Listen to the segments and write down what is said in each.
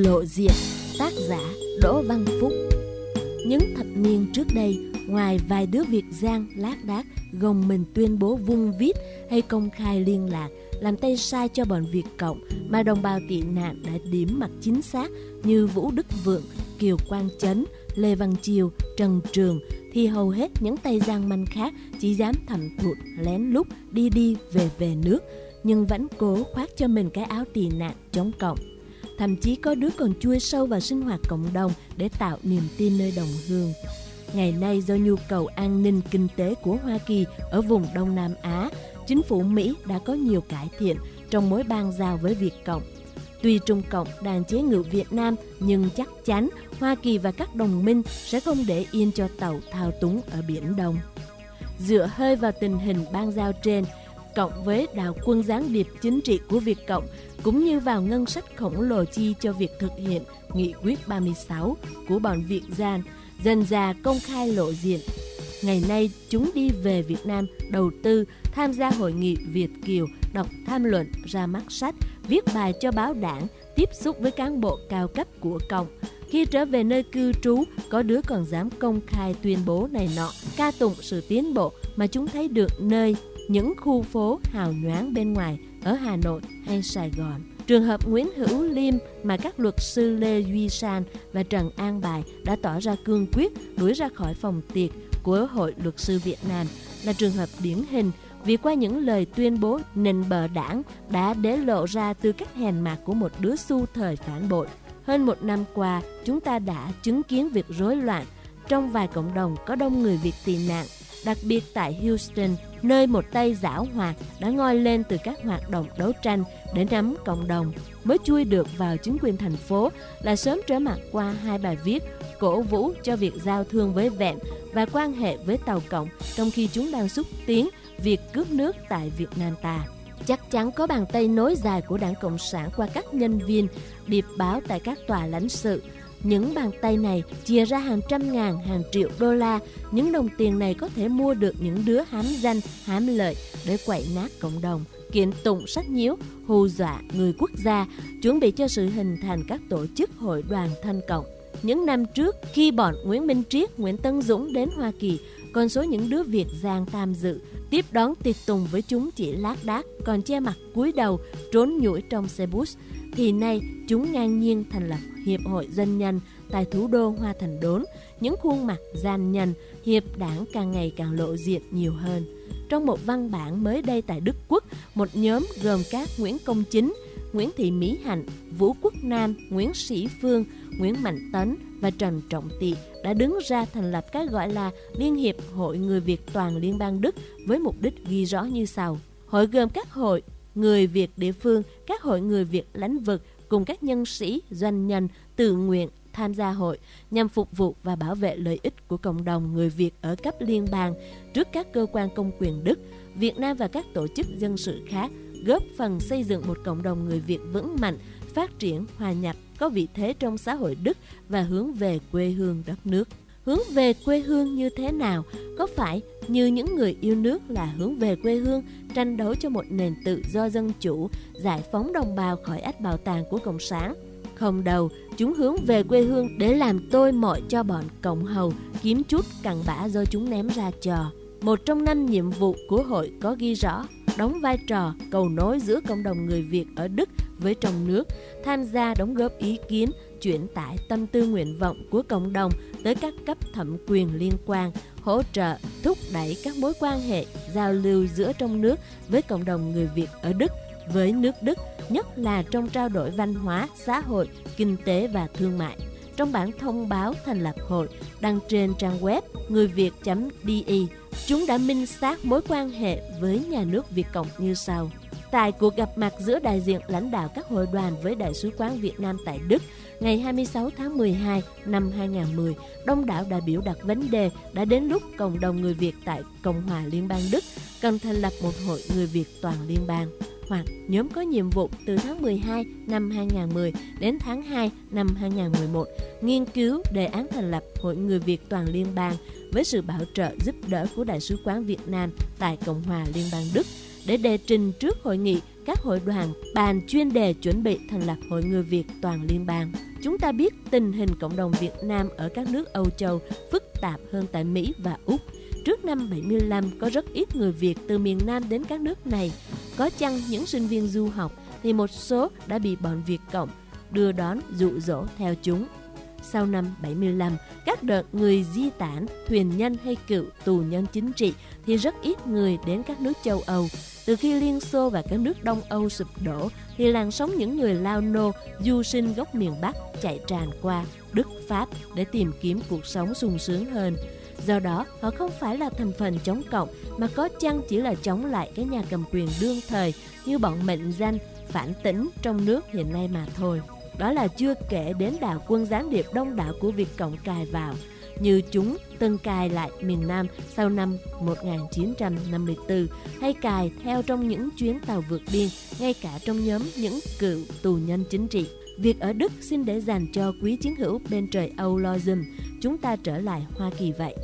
lộ diện Tác giả Đỗ Văn Phúc Những thập niên trước đây Ngoài vài đứa Việt Giang lác đác gồng mình tuyên bố vung viết hay công khai liên lạc làm tay sai cho bọn Việt Cộng mà đồng bào tị nạn đã điểm mặt chính xác như Vũ Đức Vượng, Kiều Quang Chấn, Lê Văn Chiêu, Trần Trường thì hầu hết những tay giang manh khác chỉ dám thầm thụt lén lút đi đi về về nước nhưng vẫn cố khoác cho mình cái áo tị nạn chống cộng. Thậm chí có đứa còn chui sâu vào sinh hoạt cộng đồng để tạo niềm tin nơi đồng hương. Ngày nay do nhu cầu an ninh kinh tế của Hoa Kỳ ở vùng Đông Nam Á, chính phủ Mỹ đã có nhiều cải thiện trong mối ban giao với Việt Cộng. Tuy Trung Cộng đang chế ngự Việt Nam, nhưng chắc chắn Hoa Kỳ và các đồng minh sẽ không để yên cho tàu thao túng ở Biển Đông. Dựa hơi vào tình hình ban giao trên, cộng với đạo quân gián điệp chính trị của Việt Cộng, cũng như vào ngân sách khổng lồ chi cho việc thực hiện Nghị quyết 36 của bọn Việt Gian, dần già công khai lộ diện. Ngày nay, chúng đi về Việt Nam đầu tư, tham gia hội nghị Việt Kiều, đọc tham luận, ra mắt sách, viết bài cho báo đảng, tiếp xúc với cán bộ cao cấp của Cộng. Khi trở về nơi cư trú, có đứa còn dám công khai tuyên bố này nọ, ca tụng sự tiến bộ mà chúng thấy được nơi những khu phố hào nhoáng bên ngoài ở Hà Nội hay Sài Gòn. Trường hợp Nguyễn Hữu Liêm mà các luật sư Lê Duy San và Trần An Bài đã tỏ ra cương quyết đuổi ra khỏi phòng tiệc của Hội Luật sư Việt Nam là trường hợp điển hình vì qua những lời tuyên bố nền bờ đảng đã để lộ ra tư cách hèn mạc của một đứa su thời phản bội. Hơn một năm qua, chúng ta đã chứng kiến việc rối loạn trong vài cộng đồng có đông người Việt tị nạn, đặc biệt tại Houston, nơi một tay giả hoạt đã ngoi lên từ các hoạt động đấu tranh để nắm cộng đồng, mới chui được vào chính quyền thành phố là sớm trở mặt qua hai bài viết cổ vũ cho việc giao thương với vẹn và quan hệ với Tàu Cộng trong khi chúng đang xúc tiến việc cướp nước tại Việt Nam ta. Chắc chắn có bàn tay nối dài của Đảng Cộng sản qua các nhân viên điệp báo tại các tòa lãnh sự. Những bàn tay này chia ra hàng trăm ngàn, hàng triệu đô la. Những đồng tiền này có thể mua được những đứa hám danh, hám lợi để quậy nát cộng đồng kiện tụng sách nhiễu, hù dọa người quốc gia, chuẩn bị cho sự hình thành các tổ chức hội đoàn thân cộng. Những năm trước, khi bọn Nguyễn Minh Triết, Nguyễn Tân Dũng đến Hoa Kỳ, con số những đứa Việt Giang tham dự, tiếp đón tiệc tùng với chúng chỉ lác đác, còn che mặt cúi đầu, trốn nhủi trong xe bus. Thì nay, chúng ngang nhiên thành lập Hiệp hội Dân Nhân tại thủ đô Hoa Thành Đốn. Những khuôn mặt gian nhân, hiệp đảng càng ngày càng lộ diện nhiều hơn. Trong một văn bản mới đây tại Đức Quốc, một nhóm gồm các Nguyễn Công Chính, Nguyễn Thị Mỹ Hạnh, Vũ Quốc Nam, Nguyễn Sĩ Phương, Nguyễn Mạnh Tấn và Trần Trọng Tị đã đứng ra thành lập cái gọi là Liên hiệp Hội Người Việt Toàn Liên bang Đức với mục đích ghi rõ như sau. Hội gồm các hội người Việt địa phương, các hội người Việt lãnh vực cùng các nhân sĩ, doanh nhân tự nguyện tham gia hội nhằm phục vụ và bảo vệ lợi ích của cộng đồng người Việt ở cấp liên bang trước các cơ quan công quyền Đức, Việt Nam và các tổ chức dân sự khác, góp phần xây dựng một cộng đồng người Việt vững mạnh, phát triển, hòa nhập, có vị thế trong xã hội Đức và hướng về quê hương đất nước. Hướng về quê hương như thế nào? Có phải như những người yêu nước là hướng về quê hương, tranh đấu cho một nền tự do dân chủ, giải phóng đồng bào khỏi ách bảo tàng của Cộng sản? Không đầu chúng hướng về quê hương để làm tôi mọi cho bọn cộng hầu, kiếm chút cặn bã do chúng ném ra trò. Một trong năm nhiệm vụ của hội có ghi rõ đóng vai trò cầu nối giữa cộng đồng người Việt ở Đức với trong nước, tham gia đóng góp ý kiến, chuyển tải tâm tư nguyện vọng của cộng đồng tới các cấp thẩm quyền liên quan, hỗ trợ, thúc đẩy các mối quan hệ, giao lưu giữa trong nước với cộng đồng người Việt ở Đức, với nước Đức, nhất là trong trao đổi văn hóa, xã hội, kinh tế và thương mại. Trong bản thông báo thành lập hội đăng trên trang web người việt .de chúng đã minh xác mối quan hệ với nhà nước Việt Cộng như sau. Tại cuộc gặp mặt giữa đại diện lãnh đạo các hội đoàn với Đại sứ quán Việt Nam tại Đức ngày 26 tháng 12 năm 2010, đông đảo đại biểu đặt vấn đề đã đến lúc cộng đồng người Việt tại Cộng hòa Liên bang Đức cần thành lập một hội người Việt toàn liên bang hoặc nhóm có nhiệm vụ từ tháng 12 năm 2010 đến tháng 2 năm 2011 nghiên cứu đề án thành lập Hội Người Việt Toàn Liên bang với sự bảo trợ giúp đỡ của Đại sứ quán Việt Nam tại Cộng hòa Liên bang Đức để đề trình trước hội nghị, các hội đoàn bàn chuyên đề chuẩn bị thành lập Hội Người Việt toàn liên bang. Chúng ta biết tình hình cộng đồng Việt Nam ở các nước Âu Châu phức tạp hơn tại Mỹ và Úc. Trước năm 75 có rất ít người Việt từ miền Nam đến các nước này. Có chăng những sinh viên du học thì một số đã bị bọn Việt Cộng đưa đón dụ dỗ theo chúng. Sau năm 75, các đợt người di tản, thuyền nhân hay cựu tù nhân chính trị thì rất ít người đến các nước châu Âu. Từ khi Liên Xô và các nước Đông Âu sụp đổ thì làn sóng những người Lao Nô, du sinh gốc miền Bắc chạy tràn qua Đức, Pháp để tìm kiếm cuộc sống sung sướng hơn. Do đó, họ không phải là thành phần chống cộng mà có chăng chỉ là chống lại cái nhà cầm quyền đương thời như bọn mệnh danh phản tỉnh trong nước hiện nay mà thôi. Đó là chưa kể đến đạo quân gián điệp đông đảo của Việt Cộng cài vào, như chúng từng cài lại miền Nam sau năm 1954 hay cài theo trong những chuyến tàu vượt biên, ngay cả trong nhóm những cựu tù nhân chính trị. Việc ở Đức xin để dành cho quý chiến hữu bên trời Âu lo dùm, chúng ta trở lại Hoa Kỳ vậy.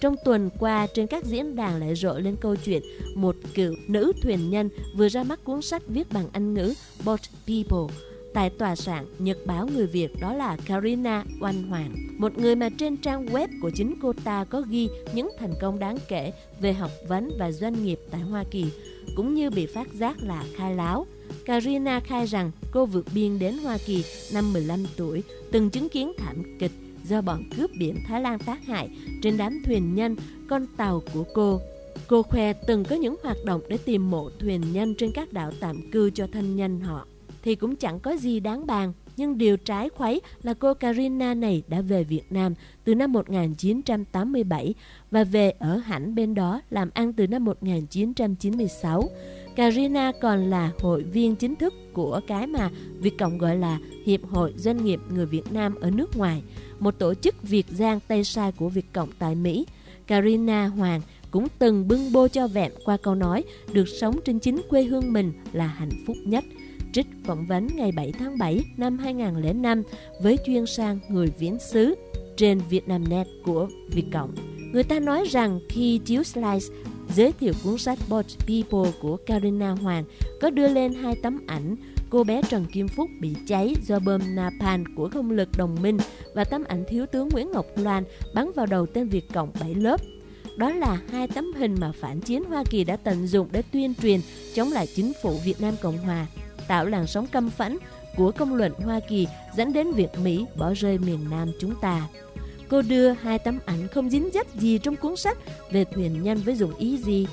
Trong tuần qua, trên các diễn đàn lại rộ lên câu chuyện một cựu nữ thuyền nhân vừa ra mắt cuốn sách viết bằng Anh ngữ Boat People tại tòa soạn Nhật báo người Việt đó là Karina Oanh Hoàng, một người mà trên trang web của chính cô ta có ghi những thành công đáng kể về học vấn và doanh nghiệp tại Hoa Kỳ, cũng như bị phát giác là khai láo. Karina khai rằng cô vượt biên đến Hoa Kỳ năm 15 tuổi, từng chứng kiến thảm kịch do bọn cướp biển Thái Lan tác hại trên đám thuyền nhân con tàu của cô. Cô khoe từng có những hoạt động để tìm mộ thuyền nhân trên các đảo tạm cư cho thân nhân họ. Thì cũng chẳng có gì đáng bàn, nhưng điều trái khuấy là cô Karina này đã về Việt Nam từ năm 1987 và về ở hẳn bên đó làm ăn từ năm 1996. Karina còn là hội viên chính thức của cái mà Việt Cộng gọi là Hiệp hội Doanh nghiệp Người Việt Nam ở nước ngoài, một tổ chức Việt Giang Tây Sai của Việt Cộng tại Mỹ. Karina Hoàng cũng từng bưng bô cho vẹn qua câu nói được sống trên chính quê hương mình là hạnh phúc nhất. Trích phỏng vấn ngày 7 tháng 7 năm 2005 với chuyên sang người viễn xứ trên Vietnamnet của Việt Cộng. Người ta nói rằng khi chiếu slice giới thiệu cuốn sách Boat People của Karina Hoàng có đưa lên hai tấm ảnh cô bé Trần Kim Phúc bị cháy do bơm napalm của không lực đồng minh và tấm ảnh thiếu tướng Nguyễn Ngọc Loan bắn vào đầu tên Việt Cộng 7 lớp. Đó là hai tấm hình mà phản chiến Hoa Kỳ đã tận dụng để tuyên truyền chống lại chính phủ Việt Nam Cộng Hòa, tạo làn sóng căm phẫn của công luận Hoa Kỳ dẫn đến việc Mỹ bỏ rơi miền Nam chúng ta. Cô đưa hai tấm ảnh không dính dấp gì trong cuốn sách về thuyền nhân với dụng ý gì.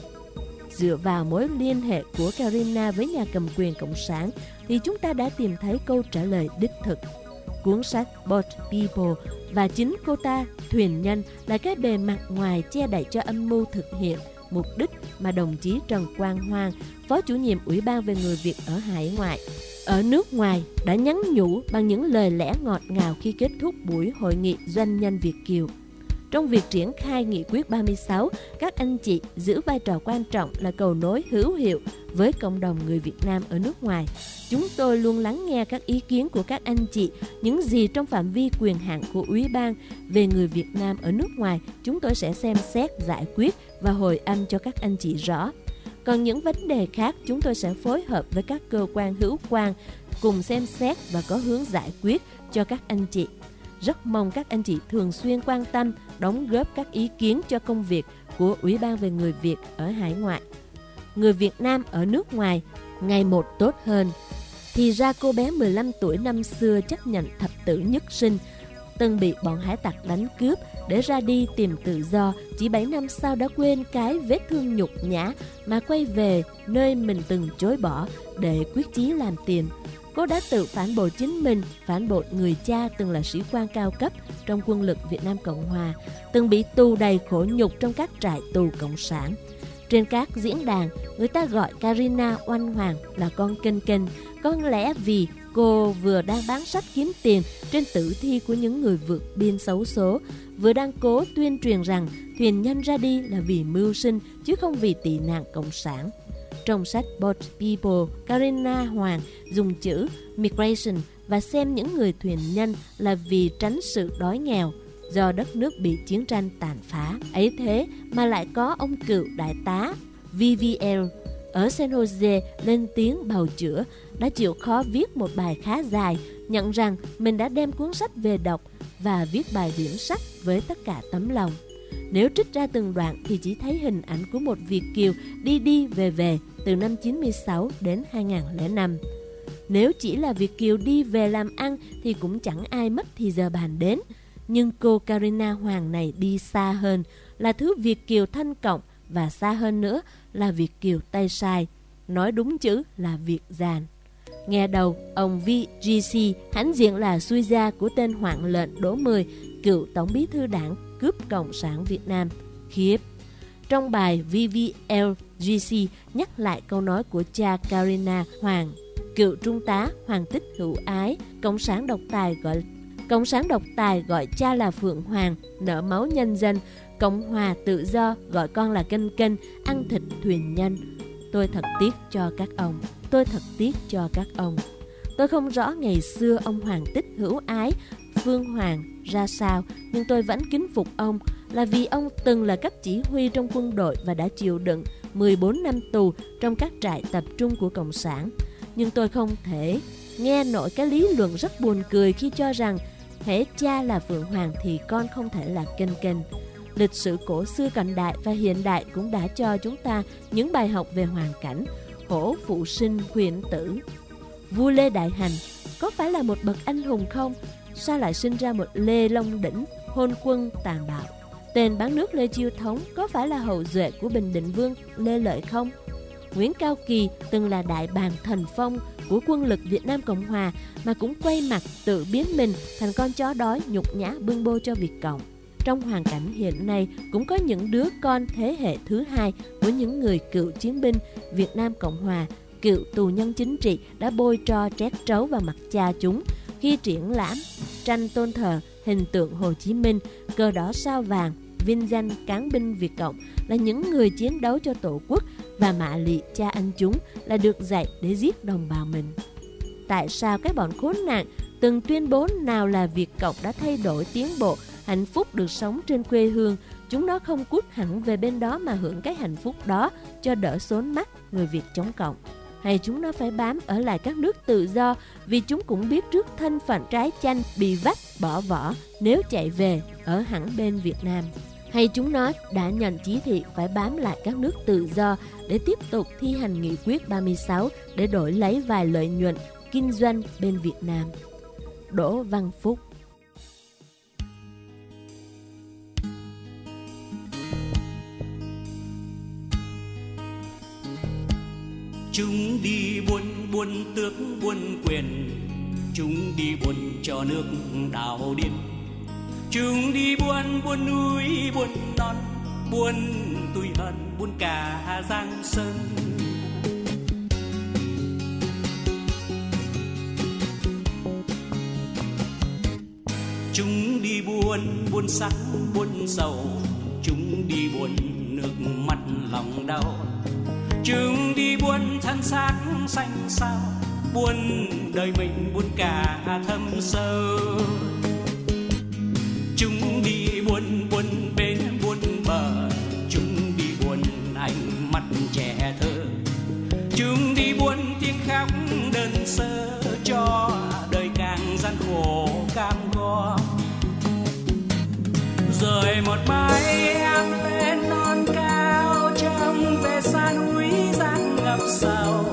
Dựa vào mối liên hệ của Karina với nhà cầm quyền Cộng sản thì chúng ta đã tìm thấy câu trả lời đích thực. Cuốn sách Boat People và chính cô ta, thuyền nhân, là cái bề mặt ngoài che đậy cho âm mưu thực hiện mục đích mà đồng chí Trần Quang Hoang, Phó chủ nhiệm Ủy ban về người Việt ở hải ngoại, ở nước ngoài đã nhắn nhủ bằng những lời lẽ ngọt ngào khi kết thúc buổi hội nghị doanh nhân Việt Kiều. Trong việc triển khai nghị quyết 36, các anh chị giữ vai trò quan trọng là cầu nối hữu hiệu với cộng đồng người Việt Nam ở nước ngoài. Chúng tôi luôn lắng nghe các ý kiến của các anh chị, những gì trong phạm vi quyền hạn của Ủy ban về người Việt Nam ở nước ngoài, chúng tôi sẽ xem xét giải quyết và hồi âm cho các anh chị rõ. Còn những vấn đề khác chúng tôi sẽ phối hợp với các cơ quan hữu quan cùng xem xét và có hướng giải quyết cho các anh chị. Rất mong các anh chị thường xuyên quan tâm, đóng góp các ý kiến cho công việc của Ủy ban về người Việt ở hải ngoại. Người Việt Nam ở nước ngoài ngày một tốt hơn. Thì ra cô bé 15 tuổi năm xưa chấp nhận thập tử nhất sinh, từng bị bọn hải tặc đánh cướp để ra đi tìm tự do, chỉ 7 năm sau đã quên cái vết thương nhục nhã mà quay về nơi mình từng chối bỏ để quyết chí làm tiền. Cô đã tự phản bội chính mình, phản bội người cha từng là sĩ quan cao cấp trong quân lực Việt Nam Cộng Hòa, từng bị tù đầy khổ nhục trong các trại tù cộng sản. Trên các diễn đàn, người ta gọi Karina Oanh Hoàng là con kênh kênh, có lẽ vì cô vừa đang bán sách kiếm tiền trên tử thi của những người vượt biên xấu số, vừa đang cố tuyên truyền rằng thuyền nhân ra đi là vì mưu sinh chứ không vì tị nạn cộng sản. Trong sách Boat People, Karina Hoàng dùng chữ migration và xem những người thuyền nhân là vì tránh sự đói nghèo do đất nước bị chiến tranh tàn phá. Ấy thế mà lại có ông cựu đại tá VVL ở San Jose lên tiếng bào chữa, đã chịu khó viết một bài khá dài, nhận rằng mình đã đem cuốn sách về đọc và viết bài điểm sách với tất cả tấm lòng. Nếu trích ra từng đoạn thì chỉ thấy hình ảnh của một Việt Kiều đi đi về về từ năm 96 đến 2005. Nếu chỉ là Việt Kiều đi về làm ăn thì cũng chẳng ai mất thì giờ bàn đến. Nhưng cô Karina Hoàng này đi xa hơn, là thứ Việt Kiều thanh cộng và xa hơn nữa là Việt Kiều tay sai. Nói đúng chữ là Việt giàn. Nghe đầu, ông VGC hãnh diện là suy gia của tên hoạn lệnh Đỗ Mười, cựu Tổng bí thư đảng cướp Cộng sản Việt Nam. Khiếp! Trong bài VVLGC nhắc lại câu nói của cha Karina Hoàng, cựu trung tá Hoàng Tích Hữu Ái, Cộng sản độc tài gọi Cộng sản độc tài gọi cha là Phượng Hoàng, nợ máu nhân dân, Cộng hòa tự do gọi con là Kênh Kênh, ăn thịt thuyền nhân. Tôi thật tiếc cho các ông, tôi thật tiếc cho các ông. Tôi không rõ ngày xưa ông Hoàng Tích hữu ái, vương Hoàng ra sao, nhưng tôi vẫn kính phục ông là vì ông từng là cấp chỉ huy trong quân đội và đã chịu đựng 14 năm tù trong các trại tập trung của Cộng sản. Nhưng tôi không thể nghe nổi cái lý luận rất buồn cười khi cho rằng hễ cha là Phượng Hoàng thì con không thể là Kênh Kênh. Lịch sử cổ xưa cận đại và hiện đại cũng đã cho chúng ta những bài học về hoàn cảnh, hổ phụ sinh huyền tử. Vua Lê Đại Hành có phải là một bậc anh hùng không? Sao lại sinh ra một Lê Long Đỉnh, hôn quân tàn bạo? Tên bán nước Lê Chiêu Thống có phải là hậu duệ của Bình Định Vương Lê Lợi không? Nguyễn Cao Kỳ từng là đại bàng thần phong của quân lực Việt Nam Cộng Hòa mà cũng quay mặt tự biến mình thành con chó đói nhục nhã bưng bô cho Việt Cộng. Trong hoàn cảnh hiện nay cũng có những đứa con thế hệ thứ hai của những người cựu chiến binh Việt Nam Cộng Hòa, cựu tù nhân chính trị đã bôi tro trét trấu vào mặt cha chúng khi triển lãm tranh tôn thờ hình tượng Hồ Chí Minh, cờ đỏ sao vàng, vinh danh cán binh Việt Cộng là những người chiến đấu cho Tổ quốc và mạ lị cha anh chúng là được dạy để giết đồng bào mình. Tại sao cái bọn khốn nạn từng tuyên bố nào là Việt Cộng đã thay đổi tiến bộ, hạnh phúc được sống trên quê hương, chúng nó không cút hẳn về bên đó mà hưởng cái hạnh phúc đó cho đỡ xốn mắt người Việt chống Cộng hay chúng nó phải bám ở lại các nước tự do vì chúng cũng biết trước thân phận trái chanh bị vắt, bỏ vỏ nếu chạy về ở hẳn bên Việt Nam. Hay chúng nó đã nhận chỉ thị phải bám lại các nước tự do để tiếp tục thi hành nghị quyết 36 để đổi lấy vài lợi nhuận kinh doanh bên Việt Nam. Đỗ Văn Phúc chúng đi buôn buôn tước, buôn quyền. Chúng đi buôn cho nước đảo điên chúng đi buôn buôn núi, buôn non, buôn tủi hận, buôn cả giang sơn. Chúng đi buôn buôn sắc, buôn sầu. Chúng đi buôn nước mắt lòng đau chúng đi buôn thân xác xanh sao buôn đời mình buôn cả thâm sâu. Chúng đi buôn buôn bên buôn bờ, chúng đi buôn ánh mắt trẻ thơ. Chúng đi buôn tiếng khóc đơn sơ, cho đời càng gian khổ cam go rồi một mai em gian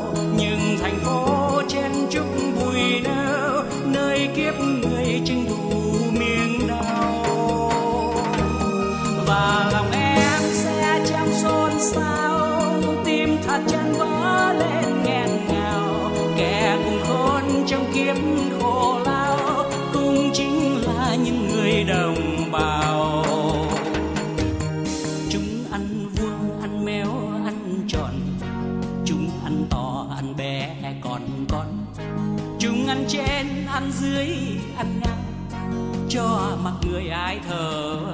ai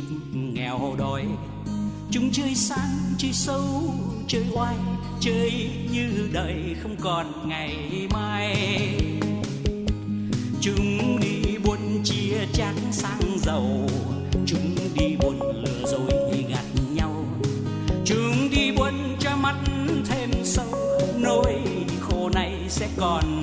kiếp nghèo đói. Chúng chơi sang, chơi sâu chơi oai, chơi như đời không còn ngày mai. Chúng đi buôn chia trắng sang giàu, chúng đi buôn lừa dối gạt nhau. Chúng đi buôn cho mắt thêm sâu, nỗi khổ này sẽ còn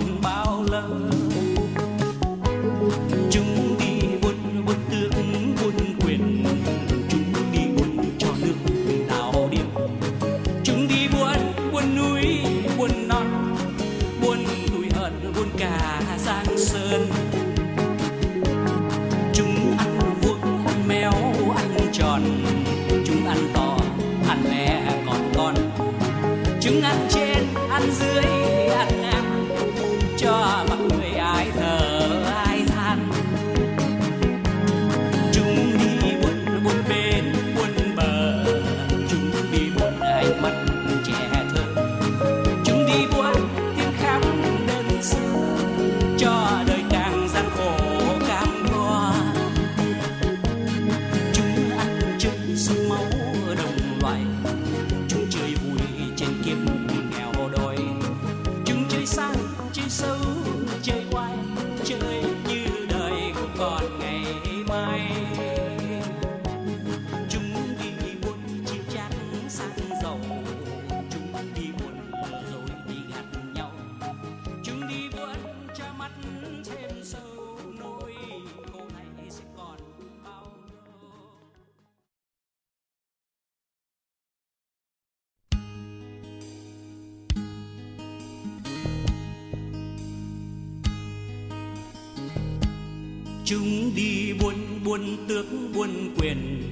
chúng đi buôn buôn tước, buôn quyền.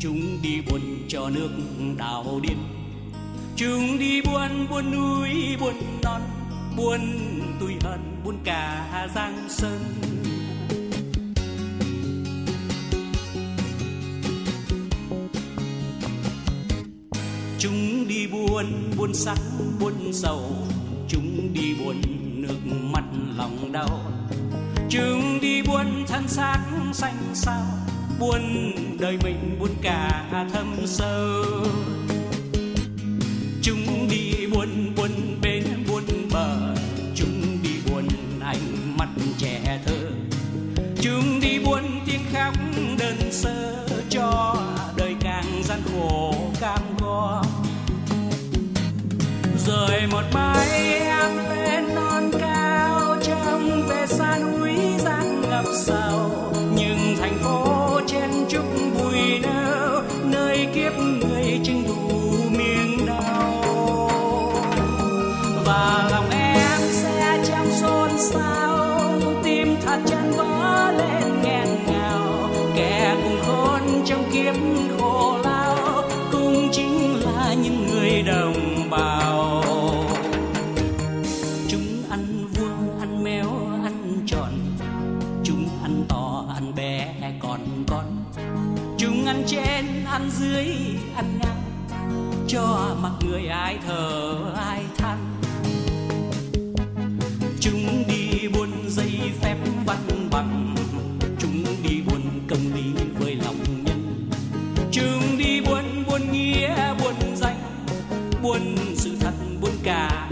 Chúng đi buôn cho nước đào điên chúng đi buôn buôn núi, buôn non, buôn tủi hận, buôn cả giang sơn. Chúng đi buôn buôn sắc, buôn sầu. Chúng đi buôn nước mắt lòng đau chừng đi buôn thân xác xanh sao buôn đời mình buôn cả thâm sâu. Chúng đi người trình đủ. buôn sự thật buôn cả.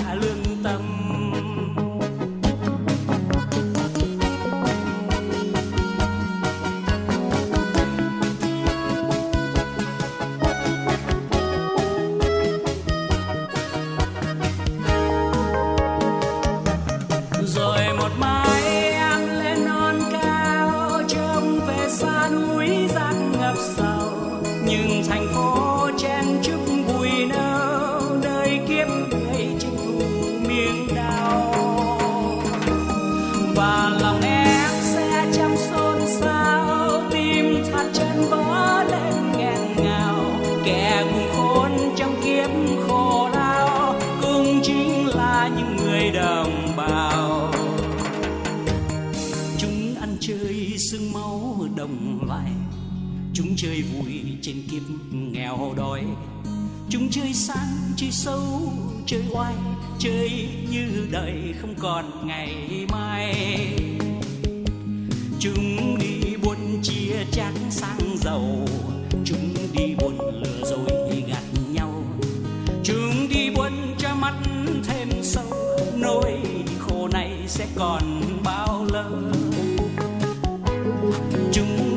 chơi vui trên kiếp nghèo đói. Chúng chơi sang, chơi xấu, chơi oai, chơi như đời không còn ngày mai. Chúng đi buôn chia chác sang giàu, chúng đi buôn lừa dối gạt nhau. Chúng đi buôn cho mắt thêm sâu, nỗi khổ này sẽ còn bao lâu? Chúng